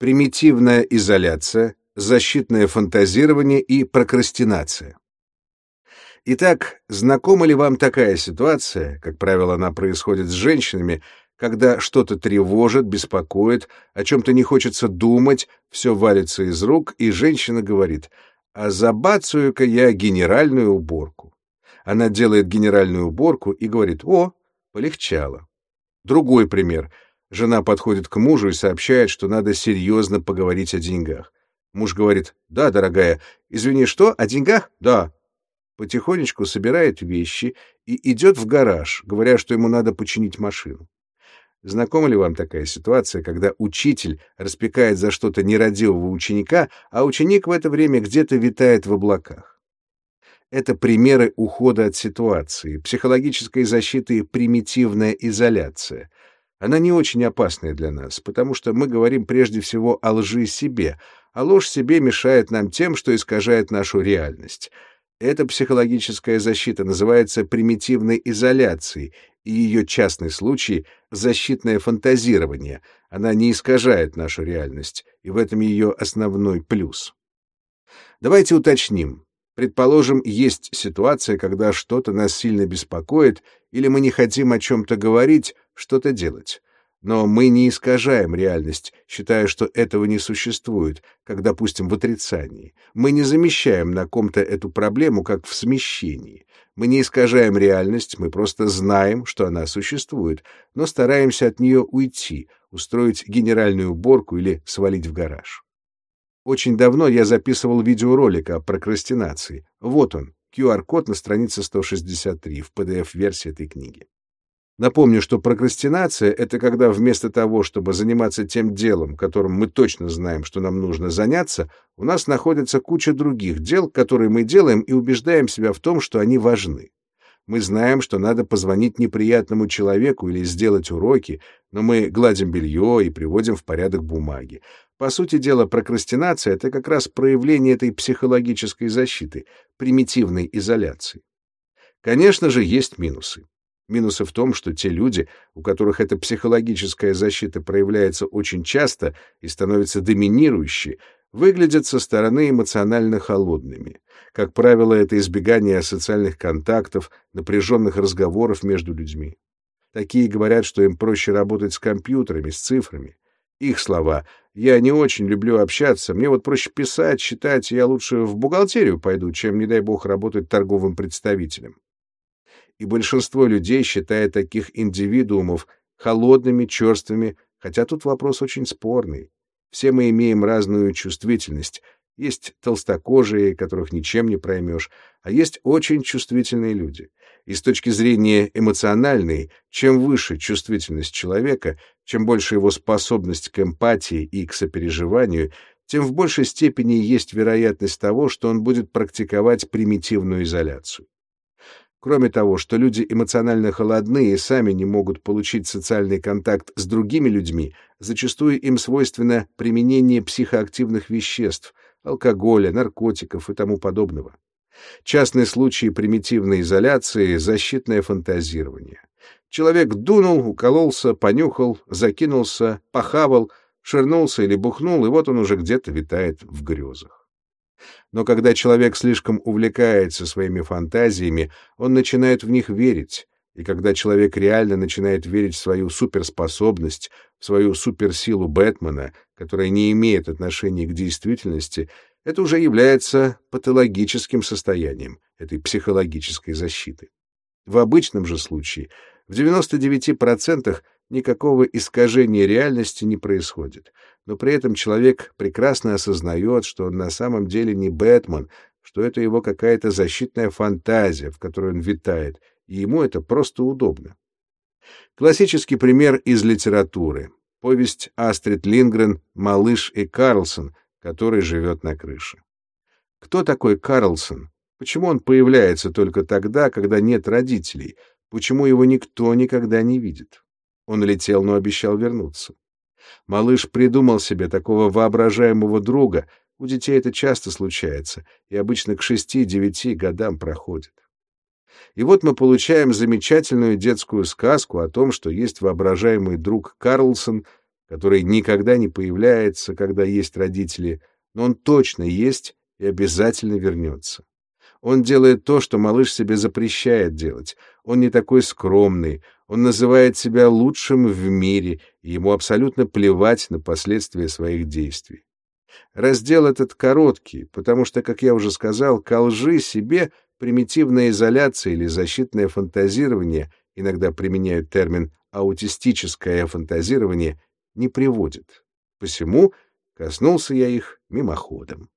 примитивная изоляция, защитное фантазирование и прокрастинация. Итак, знакома ли вам такая ситуация, как правило, она происходит с женщинами, когда что-то тревожит, беспокоит, о чем-то не хочется думать, все валится из рук, и женщина говорит, а забацаю-ка я генеральную уборку. Она делает генеральную уборку и говорит, о, полегчало. Другой пример. Жена подходит к мужу и сообщает, что надо серьезно поговорить о деньгах. Муж говорит, да, дорогая, извини, что, о деньгах? Да. Потихонечку собирает вещи и идет в гараж, говоря, что ему надо починить машину. Знакома ли вам такая ситуация, когда учитель распекает за что-то нерадивого ученика, а ученик в это время где-то витает в облаках? Это примеры ухода от ситуации, психологической защиты и примитивная изоляция. Она не очень опасная для нас, потому что мы говорим прежде всего о лжи себе, а ложь себе мешает нам тем, что искажает нашу реальность. Эта психологическая защита называется примитивной изоляцией, и ее частный случай — защитное фантазирование. Она не искажает нашу реальность, и в этом ее основной плюс. Давайте уточним. Предположим, есть ситуация, когда что-то нас сильно беспокоит, или мы не хотим о чем-то говорить, что-то делать. Но мы не искажаем реальность, считая, что этого не существует, как, допустим, в отрицании. Мы не замещаем на ком-то эту проблему, как в смещении. Мы не искажаем реальность, мы просто знаем, что она существует, но стараемся от нее уйти, устроить генеральную уборку или свалить в гараж. Очень давно я записывал видеоролик о прокрастинации. Вот он, QR-код на странице 163 в PDF-версии этой книги. Напомню, что прокрастинация — это когда вместо того, чтобы заниматься тем делом, которым мы точно знаем, что нам нужно заняться, у нас находится куча других дел, которые мы делаем и убеждаем себя в том, что они важны. Мы знаем, что надо позвонить неприятному человеку или сделать уроки, но мы гладим белье и приводим в порядок бумаги. По сути дела, прокрастинация — это как раз проявление этой психологической защиты, примитивной изоляции. Конечно же, есть минусы. Минусы в том, что те люди, у которых эта психологическая защита проявляется очень часто и становится доминирующей, выглядят со стороны эмоционально холодными. Как правило, это избегание социальных контактов, напряженных разговоров между людьми. Такие говорят, что им проще работать с компьютерами, с цифрами. Их слова «я не очень люблю общаться, мне вот проще писать, читать, я лучше в бухгалтерию пойду, чем, не дай бог, работать торговым представителем» и большинство людей считает таких индивидуумов холодными, черствыми, хотя тут вопрос очень спорный. Все мы имеем разную чувствительность. Есть толстокожие, которых ничем не проймешь, а есть очень чувствительные люди. И с точки зрения эмоциональной, чем выше чувствительность человека, чем больше его способность к эмпатии и к сопереживанию, тем в большей степени есть вероятность того, что он будет практиковать примитивную изоляцию. Кроме того, что люди эмоционально холодны и сами не могут получить социальный контакт с другими людьми, зачастую им свойственно применение психоактивных веществ, алкоголя, наркотиков и тому подобного. Частный случай примитивной изоляции — защитное фантазирование. Человек дунул, укололся, понюхал, закинулся, похавал, ширнулся или бухнул, и вот он уже где-то витает в грезах. Но когда человек слишком увлекается своими фантазиями, он начинает в них верить. И когда человек реально начинает верить в свою суперспособность, в свою суперсилу Бэтмена, которая не имеет отношения к действительности, это уже является патологическим состоянием этой психологической защиты. В обычном же случае в 99% никакого искажения реальности не происходит, но при этом человек прекрасно осознает, что он на самом деле не Бэтмен, что это его какая-то защитная фантазия, в которой он витает, и ему это просто удобно. Классический пример из литературы. Повесть Астрид Лингрен «Малыш и Карлсон», который живет на крыше. Кто такой Карлсон? Почему он появляется только тогда, когда нет родителей? Почему его никто никогда не видит? Он летел, но обещал вернуться. Малыш придумал себе такого воображаемого друга. У детей это часто случается, и обычно к шести-девяти годам проходит. И вот мы получаем замечательную детскую сказку о том, что есть воображаемый друг Карлсон, который никогда не появляется, когда есть родители, но он точно есть и обязательно вернется. Он делает то, что малыш себе запрещает делать. Он не такой скромный, он называет себя лучшим в мире, и ему абсолютно плевать на последствия своих действий. Раздел этот короткий, потому что, как я уже сказал, ко лжи себе примитивная изоляция или защитное фантазирование, иногда применяют термин аутистическое фантазирование, не приводит. Посему коснулся я их мимоходом.